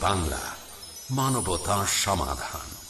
বাংলা মানবতা সমাধান।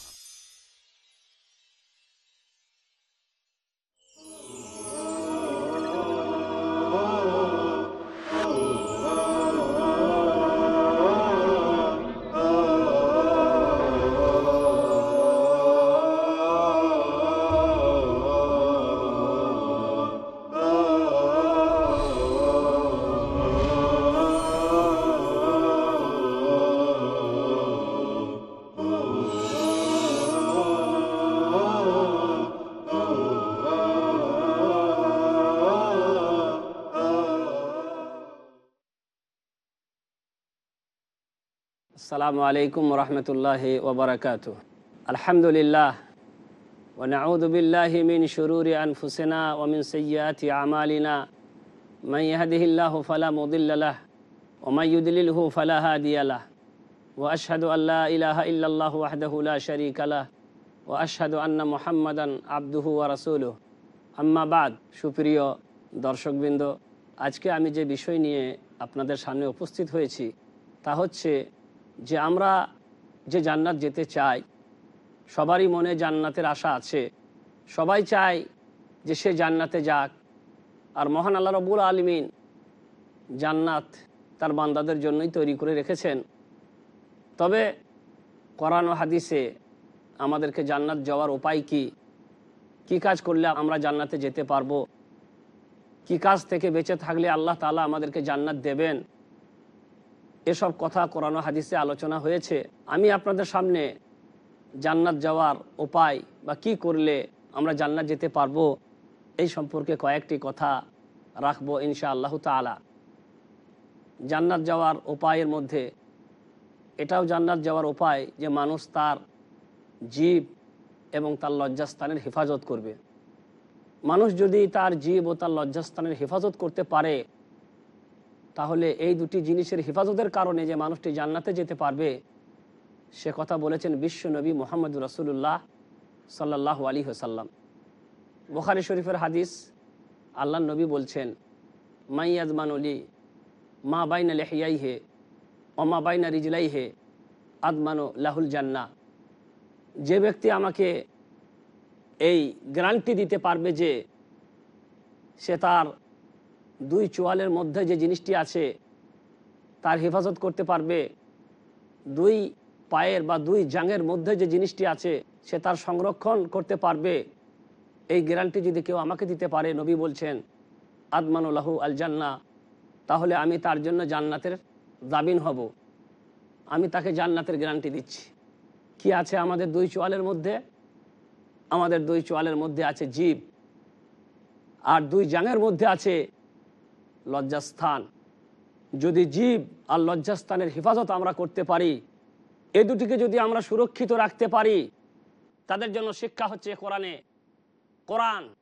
আসসালামু আলাইকুম রহমতুল্লাহ ওবরাকাত আলহামদুলিল্লাহ ونعوذ بالله من شرور أنفسنا ومن سيئات أعمالنا من يهده الله فلا مضل له ومن يدلله فلا هادي له وأشهد أن لا إله إلا الله وحده لا شريك له وأشهد أن محمدا عبده ورسوله أما بعد সুপ্রিয় দর্শকবৃন্দ আজকে আমি যে বিষয় নিয়ে আপনাদের সামনে উপস্থিত হয়েছি তা হচ্ছে যে আমরা যে জান্নাত যেতে চাই, সবারই মনে জান্নাতের আশা আছে। সবাই চায় যে সে জান্নাতে যাক। আর মহান আল্লাহ রবুল আলমিন জান্নাত তার বান্দাদের জন্যই তৈরি করে রেখেছেন। তবে কোরআন ও হাদিসে আমাদেরকে জান্নাত যাওয়ার উপায় কি? কি কাজ করলে আমরা জান্নাতে যেতে পারব? কি কাজ থেকে বেঁচে থাকলে আল্লাহ তালা আমাদেরকে জান্নাত দেবেন? এসব কথা কোরআন হাদিসে আলোচনা হয়েছে। আমি আপনাদের সামনে জান্নাত যাওয়ার উপায় বা কি করলে আমরা জান্নাত যেতে পারব, এই সম্পর্কে কয়েকটি কথা রাখব ইনশা আল্লাহ তালা জান্নাত যাওয়ার উপায়ের মধ্যে, এটাও জান্নাত যাওয়ার উপায় যে মানুষ তার জীব এবং তার লজ্জাস্থানের হেফাজত করবে। মানুষ যদি তার জীব ও তার লজ্জাস্থানের হেফাজত করতে পারে তাহলে এই দুটি জিনিসের হেফাজতের কারণে যে মানুষটি জান্নাতে যেতে পারবে, সে কথা বলেছেন বিশ্ব নবী মোহাম্মদ রসুল্লাহ সাল্লাহ আলী হাসাল্লাম বোখারি শরীফের হাদিস আল্লাহ নবী বলছেন মাইয়াজমান অলি মা বাইনা লেহিয়াই হে অমা বাইনা রিজলাই হে আদমানো লাহুল জান্না যে ব্যক্তি আমাকে এই গ্যারান্টি দিতে পারবে যে সে তার দুই চোয়ালের মধ্যে যে জিনিসটি আছে, তার হেফাজত করতে পারবে। দুই পায়ের বা দুই জাঙের মধ্যে যে জিনিসটি আছে, সে তার সংরক্ষণ করতে পারবে। এই গ্যারান্টি যদি কেউ আমাকে দিতে পারে, নবী বলছেন আদমানুল্লাহু আল জান্না তাহলে আমি তার জন্য জান্নাতের দাবিন হব। আমি তাকে জান্নাতের গ্যারান্টি দিচ্ছি। কি আছে আমাদের দুই চোয়ালের মধ্যে? আমাদের দুই চোয়ালের মধ্যে আছে জীব। আর দুই জাঙের মধ্যে আছে লজ্জাস্থান। যদি জীব আর লজ্জাস্থানের হেফাজত আমরা করতে পারি, এ দুটিকে যদি আমরা সুরক্ষিত রাখতে পারি, তাদের জন্য শিক্ষা হচ্ছে কোরআনে। কোরআন,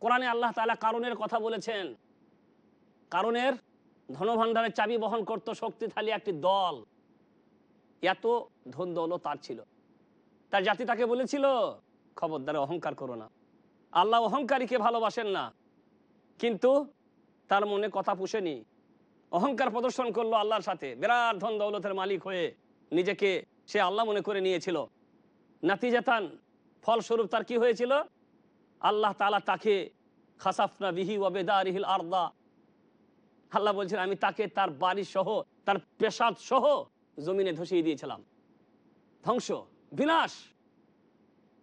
কোরআনে আল্লাহ তালা কারণের কথা বলেছেন। কারণের ধনভাণ্ডারের চাবি বহন করত শক্তিশালী একটি দল। এত ধন দলও তার ছিল। তার জাতি তাকে বলেছিল, খবরদারে, অহংকার করো না। আল্লাহ অহংকারীকে ভালোবাসেন না। কিন্তু তার মনে কথা পুষেনি। অহংকার প্রদর্শন করল আল্লাহর সাথে। বিরাট ধন দৌলতের মালিক হয়ে নিজেকে সে আল্লাহ মনে করে নিয়েছিল। নাতিজাতান, ফলস্বরূপ তার কি হয়েছিল? আল্লাহ তালা তাকে, খাসাফনা বিহি ওবেদারিহিল আর্দা, আল্লাহ বলছেন, আমি তাকে তার বাড়ি সহ, তার পেশাদ সহ জমিনে ধসিয়ে দিয়েছিলাম। ধ্বংস, বিনাশ।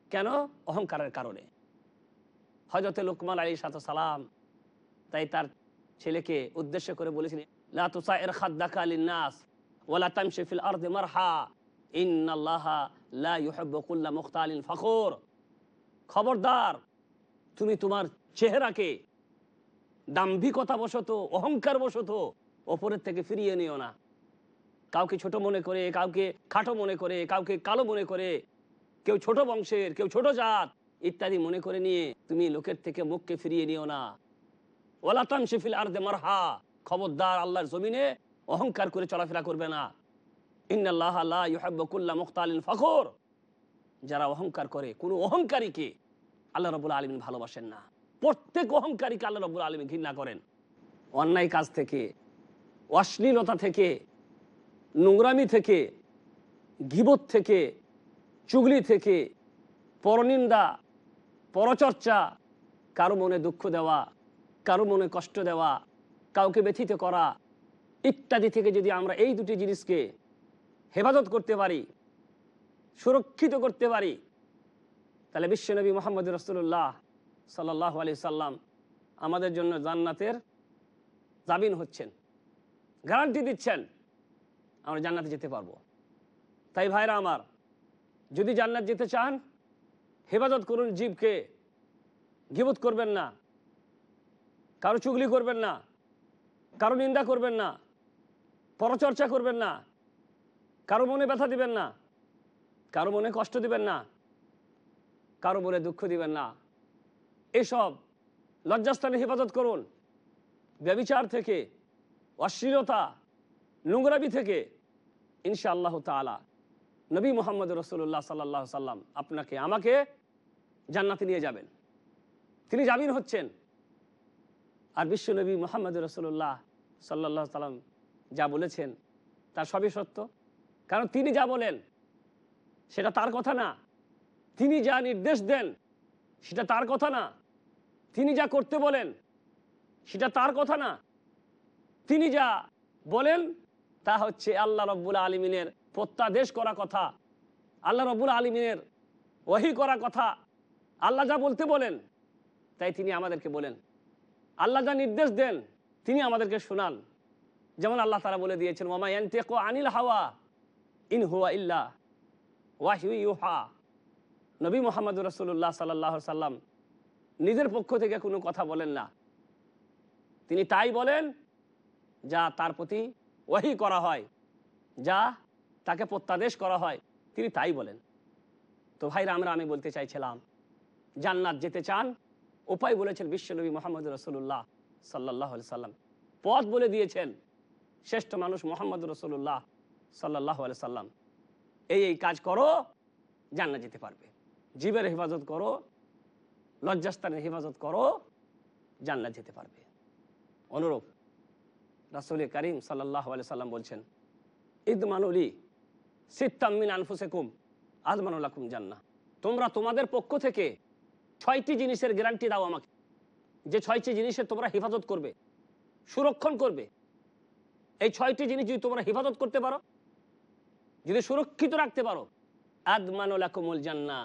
কেন? অহংকারের কারণে। হজরত লুকমান আলী সাত সালাম, তাই তার ছেলেকে উদ্দেশ্য করে বলেছিলেন খবরদার, তুমি তোমার চেহারাকে দাম্ভিকতা বশত অহংকার বশত ওপরের থেকে ফিরিয়ে নিও না। কাউকে ছোট মনে করে, কাউকে খাটো মনে করে, কাউকে কালো মনে করে, কেউ ছোট বংশের, কেউ ছোট জাত ইত্যাদি মনে করে নিয়ে তুমি লোকের থেকে মুখকে ফিরিয়ে নিও না। ওলাতান শিফিল আর্দে মারহা। খবরদার আল্লাহর জমিনে অহংকার করে চলাফেরা করবে না। কুল্লা মুখতালিন ফখর। যারা অহংকার করে, কোনো অহংকারীকে আল্লাহ রবুল আলমিন ভালোবাসেন না। প্রত্যেক অহংকারীকে আল্লাহ রবুল আলমিন ঘৃণা করেন। অন্যায় কাজ থেকে, অশ্লীলতা থেকে, নোংরামি থেকে, গিবত থেকে, চুগলি থেকে, পরনিন্দা, পরচর্চা, কারও মনে দুঃখ দেওয়া কারও মনে কষ্ট দেওয়া, কাউকে ব্যথিত করা ইত্যাদি থেকে যদি আমরা এই দুটি জিনিসকে হেফাজত করতে পারি, সুরক্ষিত করতে পারি, তাহলে বিশ্বনবী মোহাম্মদ রসুল্লাহ সাল্লাহ আলি সাল্লাম আমাদের জন্য জান্নাতের জামিন হচ্ছেন। গ্যারান্টি দিচ্ছেন, আমরা জান্নাতে যেতে পারব। তাই ভাইরা আমার, যদি জান্নাত যেতে চান, হেফাজত করুন জীবকে, গিবত করবেন না। কারও চুগলি করবেন না, কারও নিন্দা করবেন না পরচর্চা করবেন না, কারও মনে ব্যথা দিবেন না, কারও মনে কষ্ট দিবেন না, কারও মনে দুঃখ দিবেন না। এসব লজ্জাস্থানে হেফাজত করুন। ব্যবিচার থেকে, অশ্লীলতা নোংরাবি থেকে ইনশা আল্লাহ তালা নবী মোহাম্মদ রসুল্লাহ সাল্লাহ সাল্লাম আপনাকে, আমাকে জান্নাতে নিয়ে যাবেন। তিনি জামিন হচ্ছেন। আর বিশ্ব নবী মোহাম্মদ রসুল্লাহ সাল্লাহ সাল্লাম যা বলেছেন তার সবই সত্য। কারণ তিনি যা বলেন, সেটা তার কথা না। তিনি যা নির্দেশ দেন, সেটা তার কথা না। তিনি যা করতে বলেন, সেটা তার কথা না। তিনি যা বলেন, তা হচ্ছে আল্লাহ রব্বুল আলমিনের প্রত্যাদেশ করা কথা, আল্লাহ রব্বুল আলমিনের ওহি করা কথা। আল্লাহ যা বলতে বলেন, তাই তিনি আমাদেরকে বলেন। আল্লাহ যা নির্দেশ দেন, তিনি আমাদেরকে শোনান। যেমন আল্লাহ তারা বলে দিয়েছেন ওমা ইয়ান্তেকো আনিল হাওয়া ইন হুয়া ইল্লা ওয়াহি ইউহা। নবী মোহাম্মদ রসুল্লাহ সাল্লাহ সাল্লাম নিজের পক্ষ থেকে কোনো কথা বলেন না। তিনি তাই বলেন, যা তার প্রতি ওয়াহি করা হয়, যা তাকে প্রত্যাদেশ করা হয়, তিনি তাই বলেন। তো ভাইরা, আমরা আমি বলতে চাইছিলাম, জান্নাত যেতে চান উপায় বলেছেন বিশ্বনবী মোহাম্মদ রসুল্লাহ সাল্লাহ সাল্লাম। পথ বলে দিয়েছেন শ্রেষ্ঠ মানুষ মোহাম্মদ রসুল্লাহ সাল্লাহ সাল্লাম। এই এই কাজ করো, জান্নাত যেতে পারবে। জীবের হেফাজত করো, লজ্জাস্থানের হেফাজত করো, জান্নাত যেতে পারবে। অনুরূপ রাসুল করিম সাল্লাহ সাল্লাম বলছেন ইদমানুলি সিত্তাম্মিন আনফুসেকুম আজমানুল্লাকুম জান্না তোমরা তোমাদের পক্ষ থেকে ছয়টি জিনিসের গ্যারান্টি দাও আমাকে। যে ছয়টি জিনিসের তোমরা হেফাজত করবে, সুরক্ষণ করবে। এই ছয়টি জিনিস যদি তোমরা হেফাজত করতে পারো, যদি সুরক্ষিত রাখতে পারো আদমানুলাকুমুল জান্না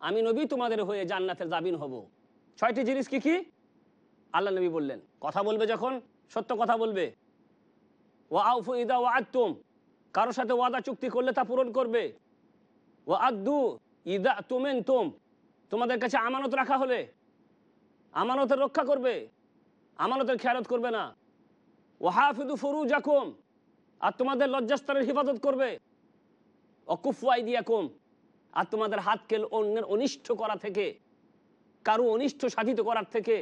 আমি নবী তোমাদের হয়ে জান্নাতের জাবিন হব। ছয়টি জিনিস কি কি? আল্লাহ নবী বললেন, কথা বলবে যখন, সত্য কথা বলবে। ও আউফু ইদা ও আত্তুম কারোর সাথে ওয়াদা চুক্তি করলে তা পূরণ করবে। ও আদু ইদা তুমেন তুম তোমাদের কাছে আমানত রাখা হলে আমানতের রক্ষা করবে, আমানতের খেয়ালত করবে না। ও হাফিদু ফরু জাকুম আর তোমাদের লজ্জাস্থানের হেফাজত করবে। অকুফাই দিয়া কম আর তোমাদের হাতকে অন্যের অনিষ্ট করা থেকে, কারও অনিষ্ট সাধিত করার থেকে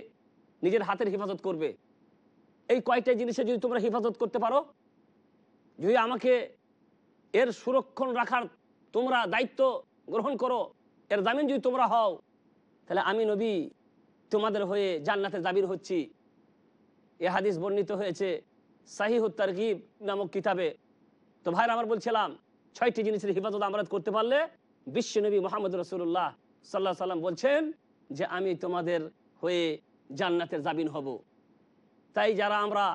নিজের হাতের হেফাজত করবে। এই কয়টা জিনিসে যদি তোমরা হেফাজত করতে পারো, যদি আমাকে এর সুরক্ষণ রাখার তোমরা দায়িত্ব গ্রহণ করো এর জামিন যদি তোমরা হও, তাহলে আমি নবী তোমাদের হয়ে জান্নাতে জাবির হচ্ছি। এ হাদিস বর্ণিত হয়েছে সাহি তারগিব নামক কিতাবে। তো ভাইরা, আমার বলছিলাম, ছয়টি জিনিসের হিফাজত আমরা করতে পারলে বিশ্বনবী মোহাম্মদ রসুল্লাহ সাল্লাহ সাল্লাম বলছেন যে, আমি তোমাদের হয়ে জান্নাতের জাবিন হব। তাই যারা আমরা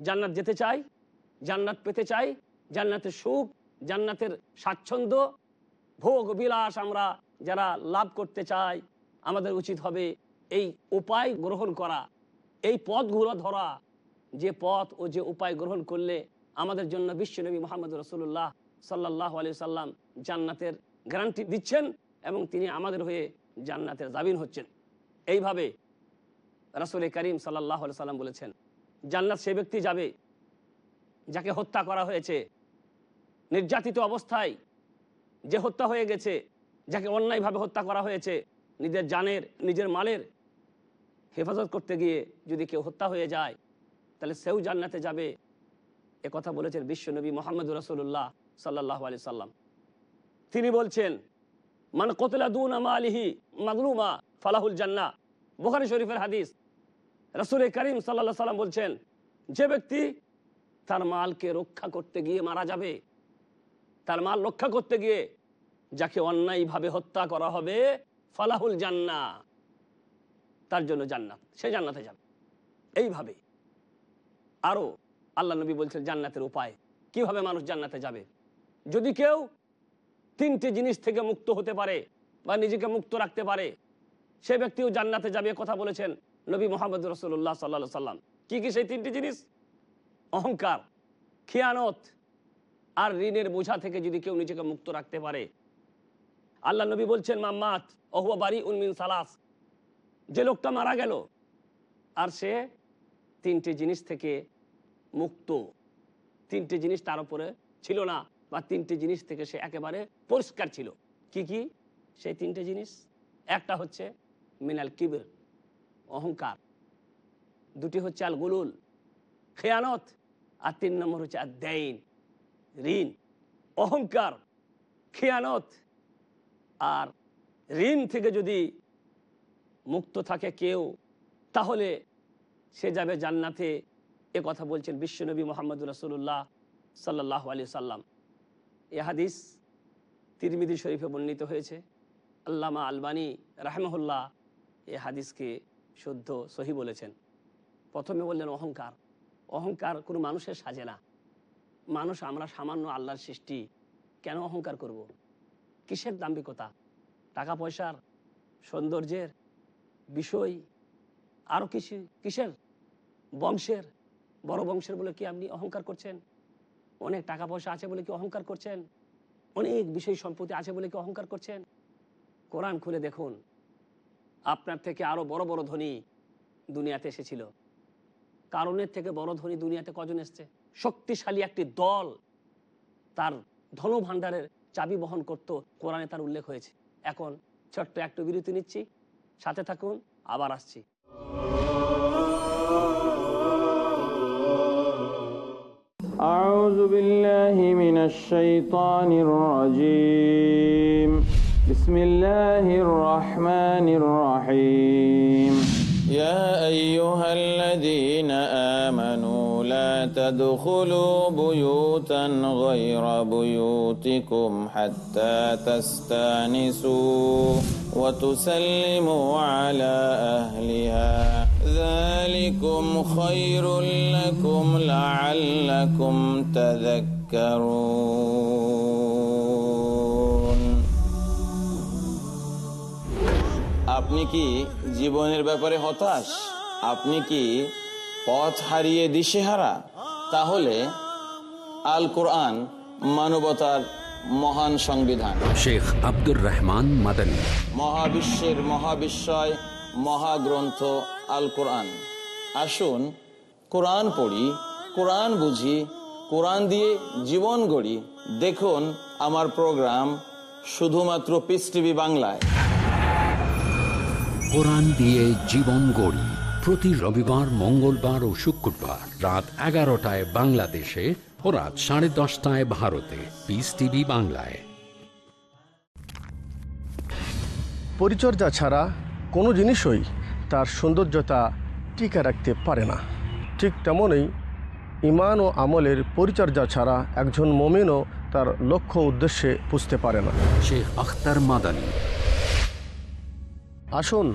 জান্নাত যেতে চাই, জান্নাত পেতে চাই, জান্নাতের সুখ, জান্নাতের স্বাচ্ছন্দ্য, ভোগ বিলাস আমরা যারা লাভ করতে চায়, আমাদের উচিত হবে এই উপায় গ্রহণ করা। এই পথগুলো ধরা, যে পথ ও যে উপায় গ্রহণ করলে আমাদের জন্য বিশ্বনবী মোহাম্মদ রসুল্লাহ সাল্লাহ আলি সাল্লাম জান্নাতের গ্যারান্টি দিচ্ছেন এবং তিনি আমাদের হয়ে জান্নাতের জামিন হচ্ছেন। এইভাবে রাসুল করিম সাল্লাহ সাল্লাম বলেছেন, জান্নাত সে ব্যক্তি যাবে যাকে হত্যা করা হয়েছে। নির্যাতিত অবস্থায় যে হত্যা হয়ে গেছে যাকে অন্যায়ভাবে হত্যা করা হয়েছে, নিজের জানের, নিজের মালের হেফাজত করতে গিয়ে যদি কেউ হত্যা হয়ে যায়, তাহলে সেও জান্নাতে যাবে। এ কথা বলেছেন বিশ্বনবী মোহাম্মদ রসুল্লাহ সাল্লাহ আলি সাল্লাম। তিনি বলছেন, মান কতলা দুন আমা আলিহি মাগলুমা ফালাহুল জান্না বোখারি শরীফের হাদিস। রসুল করিম সাল্লাহ সাল্লাম বলছেন, যে ব্যক্তি তার মালকে রক্ষা করতে গিয়ে মারা যাবে, তার মাল রক্ষা করতে গিয়ে যাকে অন্যায়ভাবে হত্যা করা হবে, ফালাহুল জান্না, তার জন্য জান্নাত। সে জান্নাতে যাবে। এইভাবে আরও আল্লাহ নবী বলছেন জান্নাতের উপায়। কীভাবে মানুষ জান্নাতে যাবে? যদি কেউ তিনটি জিনিস থেকে মুক্ত হতে পারে বা নিজেকে মুক্ত রাখতে পারে, সে ব্যক্তিও জান্নাতে যাবে কথা বলেছেন নবী মোহাম্মদ রসুল্লাহ সাল্লা সাল্লাম কি কি সেই তিনটি জিনিস? অহংকার, খিয়ানত, আর ঋণের বোঝা থেকে যদি কেউ নিজেকে মুক্ত রাখতে পারে আল্লাহ নবী বলছেন, মাম্মাত অহুয়া বাড়ি উনমিন সালাস। যে লোকটা মারা গেল, আর সে তিনটি জিনিস থেকে মুক্ত। তিনটি জিনিস তার উপরে ছিল না, বা তিনটি জিনিস থেকে সে একেবারে পরিষ্কার ছিল। কি কি? সেই তিনটে জিনিস, একটা হচ্ছে মিনাল কিবির, অহংকার। দুটি হচ্ছে আল গুলুল, খেয়ানত, আর তিন নম্বর হচ্ছে আর দেইন ঋণ, অহংকার, খেয়ানত আর ঋণ থেকে যদি মুক্ত থাকে কেউ, তাহলে সে যাবে জান্নাতে। এ কথা বলছেন বিশ্বনবী মোহাম্মদ রসুল্লাহ সাল্লাহ আলি সাল্লাম এ হাদিস তিরমিদি শরীফে বর্ণিত হয়েছে। আল্লামা আলবানী রাহমহুল্লাহ এ হাদিসকে শুদ্ধ, সহি বলেছেন। প্রথমে বললেন অহংকার। অহংকার কোনো মানুষের সাজে না। মানুষ আমরা সামান্য আল্লাহর সৃষ্টি, কেন অহংকার করব। কিসের দাম্ভিকতা? টাকা পয়সার সৌন্দর্যের বিষয়। আরও কিছু কিসের? বংশের। বড় বংশের বলে কি আপনি অহংকার করছেন? অনেক টাকা পয়সা আছে বলে কি অহংকার করছেন? অনেক বিষয় সম্পত্তি আছে বলে কি অহংকার করছেন? কোরআন খুলে দেখুন। আপনার থেকে আরও বড় বড় ধনী দুনিয়াতে এসেছিল। কারণের থেকে বড় ধনী দুনিয়াতে কজন এসছে? শক্তিশালী একটি দল। তার ধন ভাণ্ডারের চাবি বহন করত কোরআনে তার উল্লেখ হয়েছে এখন ছোট্ট একটু বিরতি নিচ্ছি সাথে থাকুন আবার আসছি أعوذ بالله من الشيطان الرجيم بسم الله الرحمن الرحيم يا أيها الذين آمنوا لا تدخلوا بيوتا غير بيوتكم حتى تستانسوا وتسلموا على أهلها ذلكم خير لكم لعلكم تذكرون আপনি কি জীবনের ব্যাপারে হতাশ আপনি কি পথ হারিয়ে দিশেহারা তাহলে আল কোরআন মানবতার মহান সংবিধান। শেখ আব্দুর রহমান মাদানী। মহাবিশ্বের মহাবিশ্বয় মহাগ্রন্থ আল কোরআন আসুন কোরআন পড়ি কোরআন বুঝি কোরআন দিয়ে জীবন গড়ি। দেখুন আমার প্রোগ্রাম শুধুমাত্র পিস টিভি বাংলায়। কোরআন দিয়ে জীবন গড়ি। প্রতি রবিবার মঙ্গলবার ও শুক্রবার রাত এগারোটায় বাংলাদেশে ও রাত সাড়ে দশটায় ভারতে। পিস টিভি বাংলায়। পরিচর্যা ছাড়া কোনো জিনিসই তার সৌন্দর্যতা টিকে রাখতে পারে না। ঠিক তেমনই ইমান ও আমলের পরিচর্যা ছাড়া একজন মমিনও তার লক্ষ্য উদ্দেশ্যে পুষতে পারে না। শেখ আখতার মাদানী। আসুন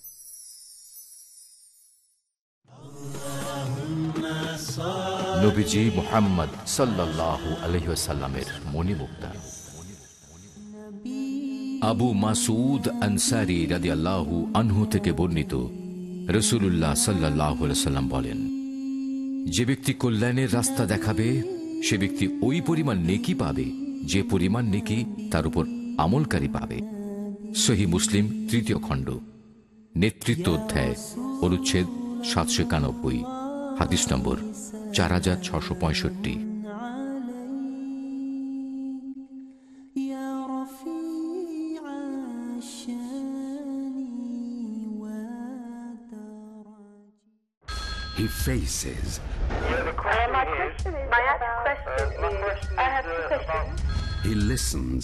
নবীজি মোহাম্মদ সাল্লাহ আলহিসাল্লামের মণিমুক্তা। আবু মাসুদ আনসারি রাদি আল্লাহু আনহু থেকে বর্ণিত রসুল্লাহ সাল্লাহ বলেন, যে ব্যক্তি কল্যাণের রাস্তা দেখাবে, সে ব্যক্তি ওই পরিমাণ নেকি পাবে, যে পরিমাণ নেকি তার উপর আমলকারী পাবে। সহি মুসলিম তৃতীয় খণ্ড, নেতৃত্ব অধ্যায়, অনুচ্ছেদ সাতশো একানব্বই, হাদিস নম্বর চার হাজার ছশো পঁয়ষট্টি He faces. My question is, I have two questions. He listens.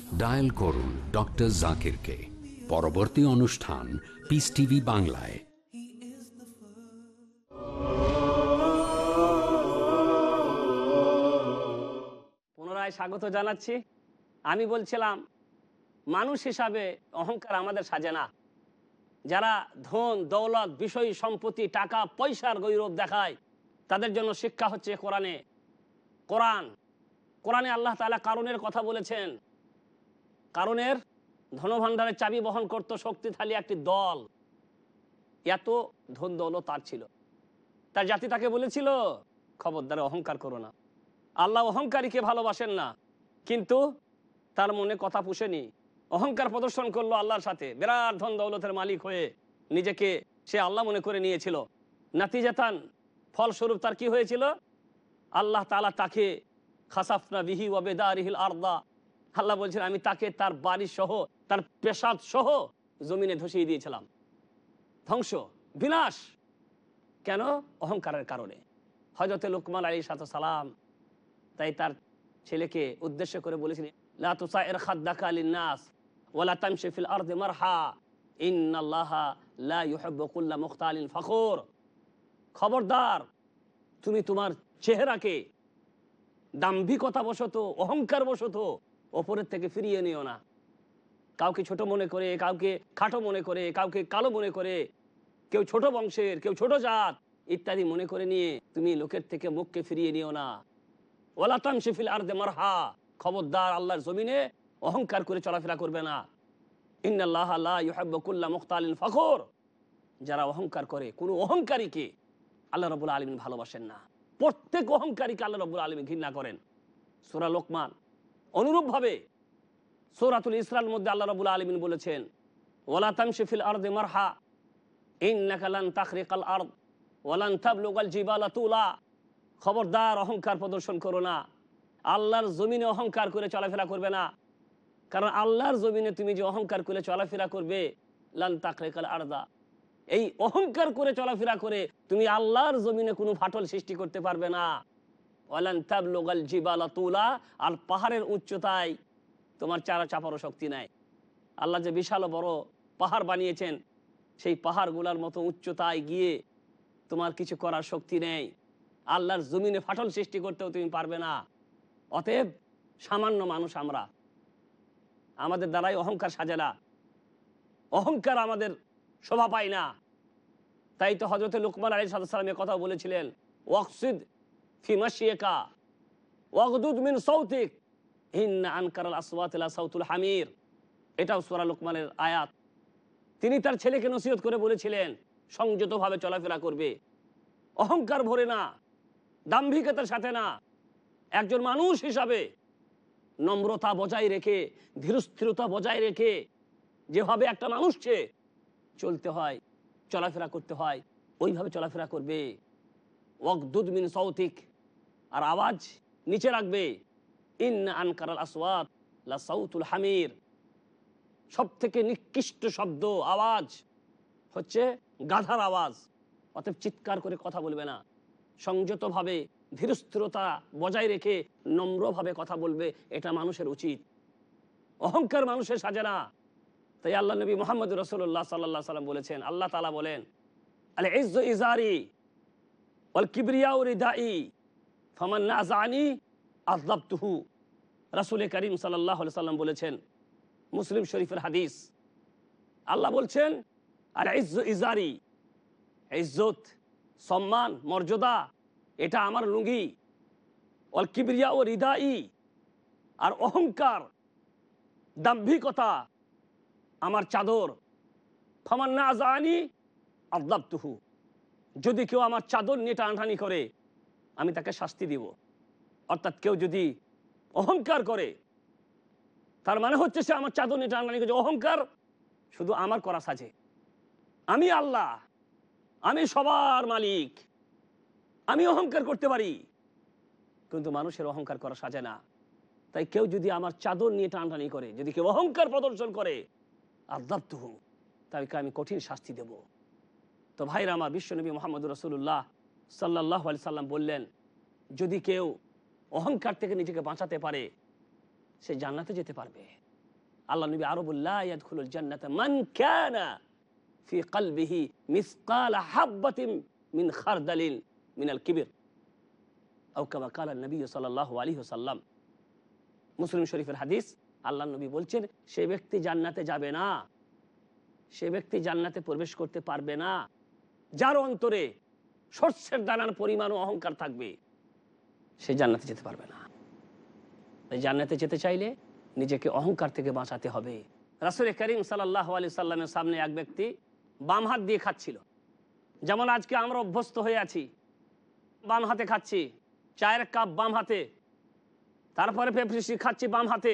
Dial করুন ডক্টর জাকিরকে। পরবর্তী অনুষ্ঠান পিস টিভি বাংলায়। পুনরায় স্বাগত জানাচ্ছি। আমি বলছিলাম, মানুষ হিসাবে অহংকার আমাদের সাজে না। যারা ধন, দৌলত, বিষয়, সম্পত্তি, টাকা, পয়সার গৌরব দেখায়, তাদের জন্য শিক্ষা হচ্ছে কোরআনে। কোরআন, কোরআনে আল্লাহ তাআলা কারণের কথা বলেছেন কারণের ধনভাণ্ডারের চাবি বহন করত শক্তিশালী একটি দল। এত ধন দৌলত তার ছিল। তার জাতি তাকে বলেছিল, খবরদারে অহংকার করো না। আল্লাহ অহংকারীকে ভালোবাসেন না। কিন্তু তার মনে কথা পুষেনি। অহংকার প্রদর্শন করল আল্লাহর সাথে। বিরাট ধন দৌলতের মালিক হয়ে নিজেকে সে আল্লাহ মনে করে নিয়েছিল। নাতিজাতান, ফলস্বরূপ তার কি হয়েছিল? আল্লাহ তালা তাকে খাসাফনা বিহি ওয়াবেদারিহিল আর্দা আল্লাহ বলছেন, আমি তাকে তার বাড়ি সহ, তার পেশাদ সহ জমিনে ধসিয়ে দিয়েছিলাম। ধ্বংস, বিনাশ। কেন? অহংকারের কারণে। হজরত লুকমান আলী সাত সালাম তাই তার ছেলেকে উদ্দেশ্য করে বলেছিলেন খবরদার, তুমি তোমার চেহারাকে দাম্ভিকতা বশত অহংকার বশত ওপরের থেকে ফিরিয়ে নিও না। কাউকে ছোট মনে করে, কাউকে খাটো মনে করে, কাউকে কালো মনে করে, কেউ ছোট বংশের, কেউ ছোট জাত ইত্যাদি মনে করে নিয়ে তুমি লোকের থেকে মুখকে ফিরিয়ে নিও না। ওলাতাম শিফিল আর্দে মারহা, খবরদার আল্লাহর জমিনে অহংকার করে চলাফেরা করবে না। কুল্লা মুখতালিন ফখর। যারা অহংকার করে, কোনো অহংকারীকে আল্লাহ রবুল আলমিন ভালোবাসেন না। প্রত্যেক অহংকারীকে আল্লাহ রবুল আলমিন ঘৃণা করেন। সুরা লোকমান অনুরূপভাবে সৌরাতুল ইসরার মধ্যে আল্লাহ রবুল আলমিন বলেছেন ওলা তামশিফিল আর্দে মারহা ইন্নাকালান তাখরিকাল আর্দ ওয়ালান তাবলুগাল জিবালা তুলা। খবরদার অহংকার প্রদর্শন করো না। আল্লাহর জমিনে অহংকার করে চলাফেরা করবে না। কারণ আল্লাহর জমিনে তুমি যে অহংকার করে চলাফেরা করবে, লান তাকরেকাল আর্দা। এই অহংকার করে চলাফেরা করে তুমি আল্লাহর জমিনে কোনো ফাটল সৃষ্টি করতে পারবে না। তুলা, আর পাহাড়ের উচ্চতায় তোমার চারা চাপারও শক্তি নাই। আল্লাহ যে বিশাল বড় পাহাড় বানিয়েছেন, সেই পাহাড়গুলার মতো উচ্চতায় গিয়ে তোমার কিছু করার শক্তি নেই। আল্লাহর জমিনে ফাটল সৃষ্টি করতেও তুমি পারবে না। অতএব সামান্য মানুষ আমরা, আমাদের দ্বারাই অহংকার সাজে না। অহংকার আমাদের শোভা পায় না। তাই তো হজরত লুকমান আলী সালামের কথা বলেছিলেন, ওয়াকসিদ ফিমাশিয়েকা ওয়াকদুদ মিন সৌতিক হিন্না আনকারাল আসওয়াতিলা সাউতুল হামির এটাও সোরা লুকমানের আয়াত। তিনি তার ছেলেকে নসিহত করে বলেছিলেন, সংযতভাবে চলাফেরা করবে। অহংকার ভরে না, দাম্ভিকতার সাথে না। একজন মানুষ হিসাবে নম্রতা বজায় রেখে, ধীরস্থিরতা বজায় রেখে যেভাবে একটা মানুষকে চলতে হয়, চলাফেরা করতে হয়, ওইভাবে চলাফেরা করবে। ওয়াকদুদ মিন সৌতিক আর আওয়াজ নিচে রাখবে ইন আনকারাল আসওয়াত লা হামির। সব থেকে নিকৃষ্ট শব্দ, আওয়াজ হচ্ছে গাধার আওয়াজ। অতএব চিৎকার করে কথা বলবে না। সংযতভাবে, ধীরস্থিরতা বজায় রেখে নম্রভাবে কথা বলবে, এটা মানুষের উচিত। অহংকার মানুষের সাজে না। তাই আল্লাহ নবী মোহাম্মদ রসুল্লাহ সাল্লাহ সাল্লাম বলেছেন, আল্লাহ তালা বলেন আলে ইজারি ওয়াল কিবরিয়া রিদাই ফমান রাসুল করিম সাল্লাহ সাল্লাম বলেছেন, মুসলিম শরীফের হাদিস, আল্লাহ বলছেন আর ইজারি, ইজ্জত, সম্মান, মর্যাদা, এটা আমার লুঙ্গি অল কিবরিয়া ও হৃদাই আর অহংকার, দাম্ভিকতা, আমার চাদর, ফমান না জানি আদাবতুহু যদি কেউ আমার চাদর নিয়ে টানাটানি করে আমি তাকে শাস্তি দিব। অর্থাৎ কেউ যদি অহংকার করে, তার মানে হচ্ছে সে আমার চাদর নিয়ে টানাটানি করছে। অহংকার শুধু আমার করা সাজে। আমি আল্লাহ, আমি সবার মালিক, আমি অহংকার করতে পারি। কিন্তু মানুষের অহংকার করা সাজে না। তাই কেউ যদি আমার চাদর নিয়ে টানটানি করে, যদি কেউ অহংকার প্রদর্শন করে আদাব্দ তাকে আমি কঠিন শাস্তি দেব। তো ভাইরা আমার বিশ্বনবী মোহাম্মদ রসুল্লাহ সাল্লাহ আলি সাল্লাম বললেন, যদি কেউ অহংকার থেকে নিজেকে বাঁচাতে পারে, সে জান্নাতে যেতে পারবে। আল্লাহ নবী আরও বললাহুল মান মিন মিনাল নবী ওয়াসাল্লাম। মুসলিম শরীফের হাদিস, আল্লাহ নবী বলছেন, সে ব্যক্তি জান্নাতে যাবে না। সে ব্যক্তি জান্নাতে প্রবেশ করতে পারবে না। যার অন্তরে শস্যের দানার পরিমাণ অহংকার থাকবে, সে জান্নাতে যেতে পারবে না। তাই জান্নাতে যেতে চাইলে নিজেকে অহংকার থেকে বাঁচাতে হবে। রাসুল করিম সাল্লাহ আলি সাল্লামের সামনে এক ব্যক্তি বাম হাত দিয়ে খাচ্ছিল। যেমন আজকে আমরা অভ্যস্ত হয়ে আছি, বাম হাতে খাচ্ছি, চায়ের কাপ বাম হাতে, তারপরে পেপসি খাচ্ছি বাম হাতে,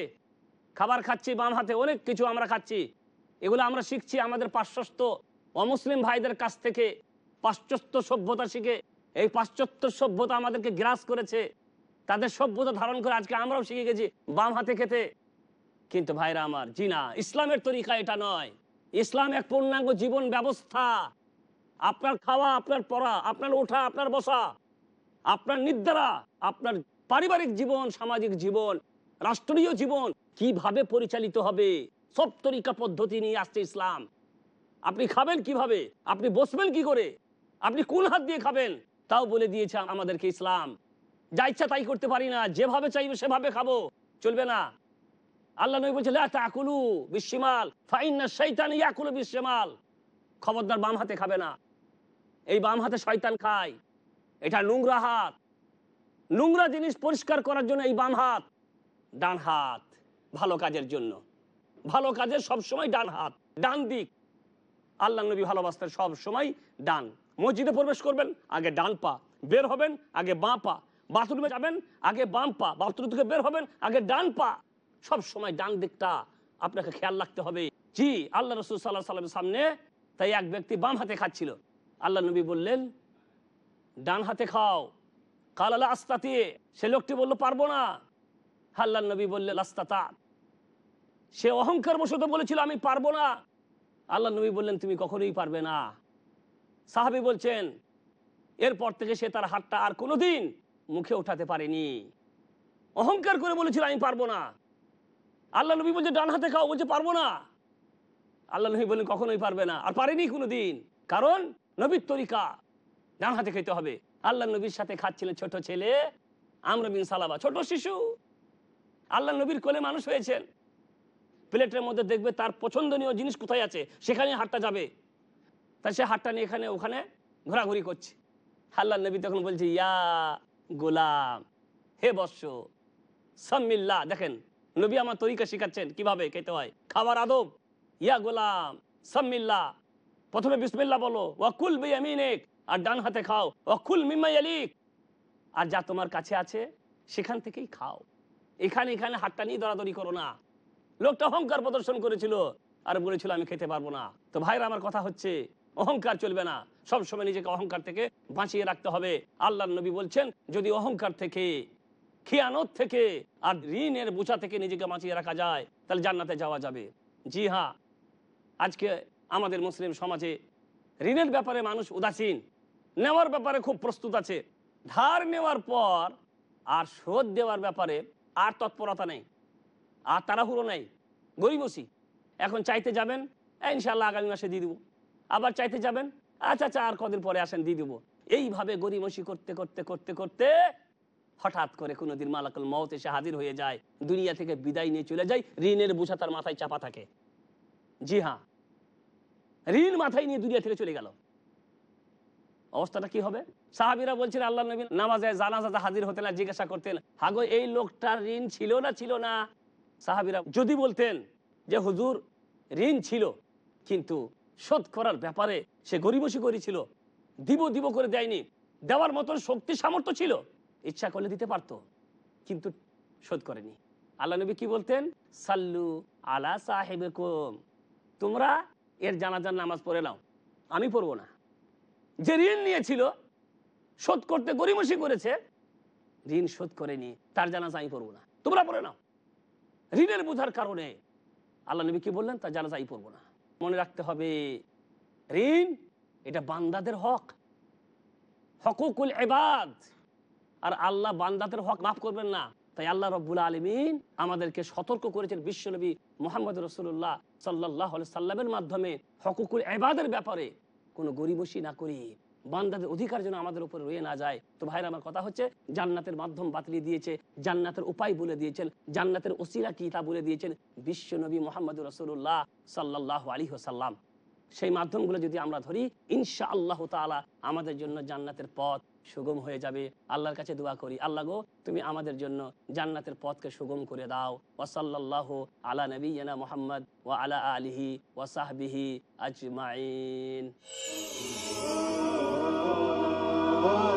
খাবার খাচ্ছি বাম হাতে, অনেক কিছু আমরা খাচ্ছি। এগুলো আমরা শিখছি আমাদের পাশ্চাত্য অমুসলিম ভাইদের কাছ থেকে পাশ্চাত্য সভ্যতা শিখে, এই পাশ্চাত্য সভ্যতা আমাদেরকে গ্রাস করেছে। তাদের সভ্যতা ধারণ করে আজকে আমরাও শিখে গেছি, বাম হাতে খেতে। কিন্তু ভাইরা আমার, জি না, ইসলামের তরিকা এটা নয়। ইসলাম এক পূর্ণাঙ্গ জীবন ব্যবস্থা। আপনার খাওয়া, আপনার পড়া, আপনার ওঠা, আপনার বসা, আপনার নিদ্রা, আপনার পারিবারিক জীবন, সামাজিক জীবন, রাষ্ট্রীয় জীবন, কীভাবে পরিচালিত হবে? সব তরিকা পদ্ধতি নিয়ে আসছে ইসলাম। আপনি খাবেন কীভাবে? আপনি বসবেন কি করে? আপনি কোন হাত দিয়ে খাবেন? তাও বলে দিয়েছে আমাদেরকে ইসলাম। যা ইচ্ছা তাই করতে পারি না, যেভাবে চাইবে সেভাবে খাব। চলবে না। আল্লাহ নবী বলছে তাকুলু বিশ্বমাল ফাইন্না শৈতান ইয়াকুলু বিশ্বমাল খবরদার বাম হাতে খাবে না। এই বাম হাতে শয়তান খায়। এটা নোংরা হাত। নোংরা জিনিস পরিষ্কার করার জন্য এই বাম হাত। ডান হাত, ভালো কাজের জন্য। ভালো কাজের সব সময় ডান হাত, ডান দিক। আল্লাহ নবী ভালোবাসতেন সব সময় ডান। মসজিদে প্রবেশ করবেন, আগে ডান পা বের হবেন, আগে বাঁ পা। বাথরুমে যাবেন, আগে বাম পা। বাথরুম থেকে বের হবেন, আগে ডান পা। সব সময় ডান দিকটা আপনাকে খেয়াল রাখতে হবে। জি, আল্লাহ রসুল সাল্লাহ সাল্লামের সামনে তাই এক ব্যক্তি বাম হাতে খাচ্ছিল। আল্লাহ নবী বললেন, ডান হাতে খাও। কালালা আস্তাতিয়ে সে লোকটি বলল, পারব না। আল্লাহ নবী বললেন, আস্তাতা। সে অহংকার বসত বলেছিল, আমি পারব না। আল্লাহ নবী বললেন, তুমি কখনোই পারবে না। সাহাবি বলছেন, এরপর থেকে সে তার হাতটা আর কোনোদিন মুখে ওঠাতে পারেনি। অহংকার করে বলেছিল, আমি পারব না। আল্লাহ নবী বলছে, ডান হাতে খাও। বলছে, পারব না। আল্লাহ নবী বললেন, কখনোই পারবে না। আর পারেনি কোনোদিন। কারণ নবীর তরিকা, ডান হাতে খেতে হবে। আল্লাহ নবীর সাথে খাচ্ছিলেন ছোট ছেলে আমরা বিন সালাবা ছোট শিশু। আল্লাহ নবীর কোলে মানুষ হয়েছেন। প্লেটের মধ্যে দেখবে তার পছন্দনীয় জিনিস কোথায় আছে? সেখানে হাটটা যাবে। তাই সে হাটটা নিয়ে এখানে, ওখানে ঘোরাঘুরি করছে। আল্লাহ নবী তখন বলছে, ইয়া গোলাম, হে বৎস সাম্মিল্লা দেখেন, নবী আমার তরিকা শিখাচ্ছেন কীভাবে খেতে হয়। খাবার আদব, ইয়া গোলাম সাম্মিল্লা প্রথমে বিসমিল্লা বলো, ওয়াকুল বিয়ামিনেক। আর ডান হাতে খাও, ওয়াকুল মিম্মাই আলিক আর যা তোমার কাছে আছে, সেখান থেকেই খাও। এখানে এখানে হাতটা নিয়ে দরাদরি করো না। লোকটা অহংকার প্রদর্শন করেছিল আর বলেছিল, আমি খেতে পারব না। তো ভাইরা, আমার কথা হচ্ছে অহংকার চলবে না। সব সময় নিজেকে অহংকার থেকে বাঁচিয়ে রাখতে হবে। আল্লাহ নবী বলছেন, যদি অহংকার থেকে, খিয়ানত থেকে আর ঋণের বোঝা থেকে নিজেকে বাঁচিয়ে রাখা যায়, তাহলে জান্নাতে যাওয়া যাবে। জি হ্যাঁ আজকে আমাদের মুসলিম সমাজে ঋণের ব্যাপারে মানুষ উদাসীন, নেওয়ার ব্যাপারে খুব প্রস্তুত আছে। ধার নেওয়ার পর আর শোধ দেওয়ার ব্যাপারে আর তৎপরতা নেই, আর তাড়াহুড়ো নেই গরিবসি এখন চাইতে যাবেন ইনশাল্লাহ আগামী মাসে দিয়ে দেবো। আবার চাইতে যাবেন? আচ্ছা আচ্ছা আর কদিন পরে আসেন, দিয়ে দেবো। এইভাবে গরিমসি করতে করতে করতে করতে হঠাৎ করে কোনোদিন মালাকুল মত এসে হাজির হয়ে যায়, দুনিয়া থেকে বিদায় নিয়ে চলে যায়, ঋণের বোঝা তার মাথায় চাপা থাকে। জি হ্যাঁ। ঋণ মাথায় নিয়ে দুনিয়া থেকে চলে গেল। অবস্থাটা কি হবে? সাহাবিরা বলছেন, আল্লাহ নবী নামাজে জানাজাতে হাজির হতেন না জিজ্ঞাসা করতেন, হাগো, এই লোকটার ঋণ ছিল না ছিল না? সাহাবিরা যদি বলতেন যে, হুজুর, ঋণ ছিল, কিন্তু শোধ করার ব্যাপারে সে গরিবসী করেছিল দিব দিব করে দেয়নি। দেওয়ার মতন শক্তি সামর্থ্য ছিল। ইচ্ছা করলে দিতে পারতো, কিন্তু শোধ করেনি। আল্লাহ নবী কি বলতেন? সাল্লু আলা সাহেবেকুম। তোমরা এর জানাজার নামাজ পড়ে নাও। আমি পড়ব না। যে ঋণ নিয়েছিল, শোধ করতে গরিমসি করেছে, ঋণ শোধ করেনি। তার জানাজা আমি পড়ব না। তোমরা পড়ে নাও। ঋণের বোঝার কারণে আল্লাহ নবী কি বললেন? তার জানাজা আমি পড়ব না। মনে রাখতে হবে, ঋণ, এটা বান্দাদের হক। হকুকুল এবাদ আর আল্লাহ বান্দাদের হক মাফ করবেন না। তাই আল্লাহ রব্বুল আলমিন আমাদেরকে সতর্ক করেছেন বিশ্বনবী মোহাম্মদ রসুল্লাহ সাল্লাহ সাল্লামের মাধ্যমে হকুকুল এবাদের ব্যাপারে কোনো গরিবসী না করি বান্দাদের অধিকার যেন আমাদের উপরে রয়ে না যায়। তো ভাইরা, আমার কথা হচ্ছে, জান্নাতের মাধ্যম বাতলি দিয়েছে, জান্নাতের উপায় বলে দিয়েছেন, জান্নাতের ওসিলা কি তা বলে দিয়েছেন বিশ্বনবী মোহাম্মদ রসুল্লাহ সাল্লাহ আলী সাল্লাম সেই মাধ্যমগুলো যদি আমরা ধরি ইনশা আল্লাহ তালা আমাদের জন্য জান্নাতের পথ সুগম হয়ে যাবে। আল্লাহর কাছে দোয়া করি, আল্লাহ গো, তুমি আমাদের জন্য জান্নাতের পথকে সুগম করে দাও। ওয়াসাল্লাহ আলা নবীনা মোহাম্মদ ও আলা আলিহি ওয়াসাহবিহি আজমাইন। Oh.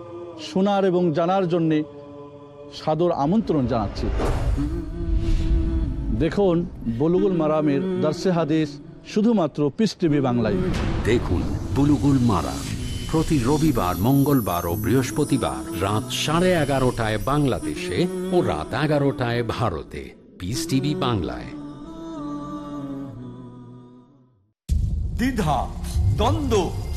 শোনার এবং জানার জন্যে সাদর আমন্ত্রণ জানাচ্ছি। দেখুন বলুগুল মারামের দার্সে হাদিস শুধুমাত্র পিস টিভি বাংলায়। দেখুন বুলুগুল মারা প্রতি রবিবার মঙ্গলবার ও বৃহস্পতিবার রাত সাড়ে এগারোটায় বাংলাদেশে ও রাত এগারোটায় ভারতে। পিস টিভি বাংলায়। দ্বিধা দ্বন্দ্ব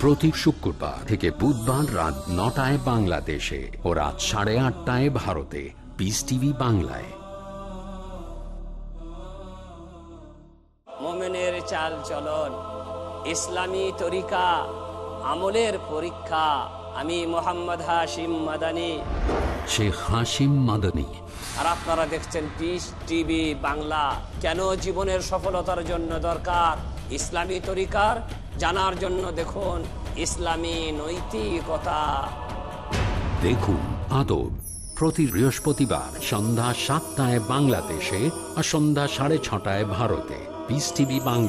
প্রতি শুক্রবার থেকে বুধবার রাত নটায় বাংলাদেশে ও রাত সাড়ে আটটায় ভারতে। পিস টিভি বাংলায়। মোমেনের চাল চলন ইসলামী তরিকা আমলের পরীক্ষা আমি মোহাম্মদ হাশিম মাদানি। শেখ হাসিম মাদানী। আর আপনারা দেখছেন পিস টিভি বাংলা। কেন জীবনের সফলতার জন্য দরকার ইসলামী তরিকার জানার জন্য দেখুন ইসলামী নৈতিকতা। দেখুন আদব। প্রতি বৃহস্পতিবার সন্ধ্যা সাতটায় বাংলাদেশে আর সন্ধ্যা সাড়ে ছটায় ভারতে। Peace TV Bangla.